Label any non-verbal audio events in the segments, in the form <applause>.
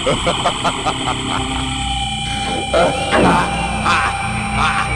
<laughs> Ha ha ha!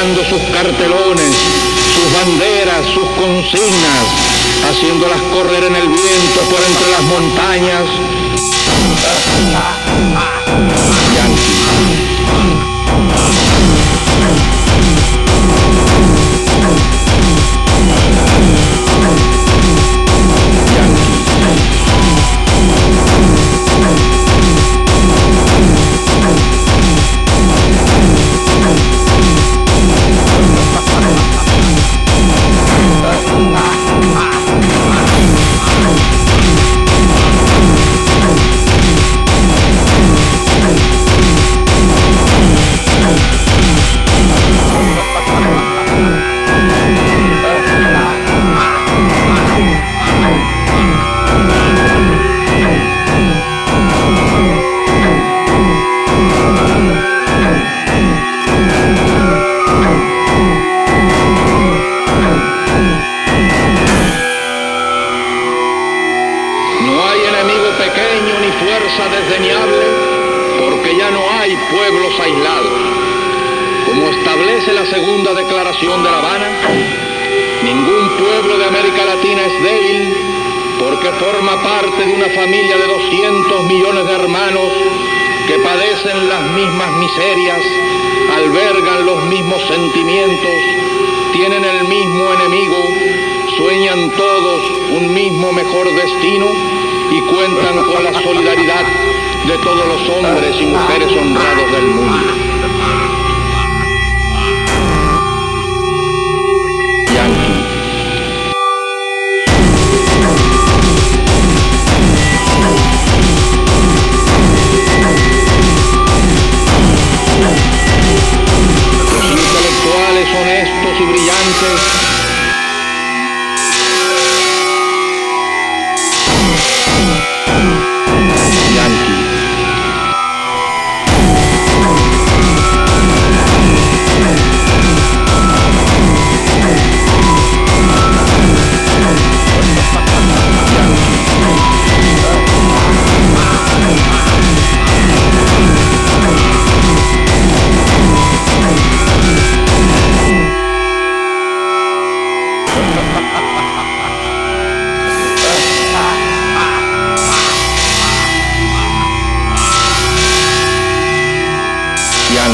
Sus cartelones, sus banderas, sus consignas, haciéndolas correr en el viento por entre las montañas. Enemigo pequeño ni fuerza desdeñable, porque ya no hay pueblos aislados. Como establece la segunda declaración de La Habana, ningún pueblo de América Latina es débil porque forma parte de una familia de 200 millones de hermanos que padecen las mismas miserias, albergan los mismos sentimientos, tienen el mismo enemigo, sueñan todos un mismo mejor destino y cuentan con la solidaridad de todos los hombres y mujeres honrados del mundo.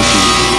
Santo.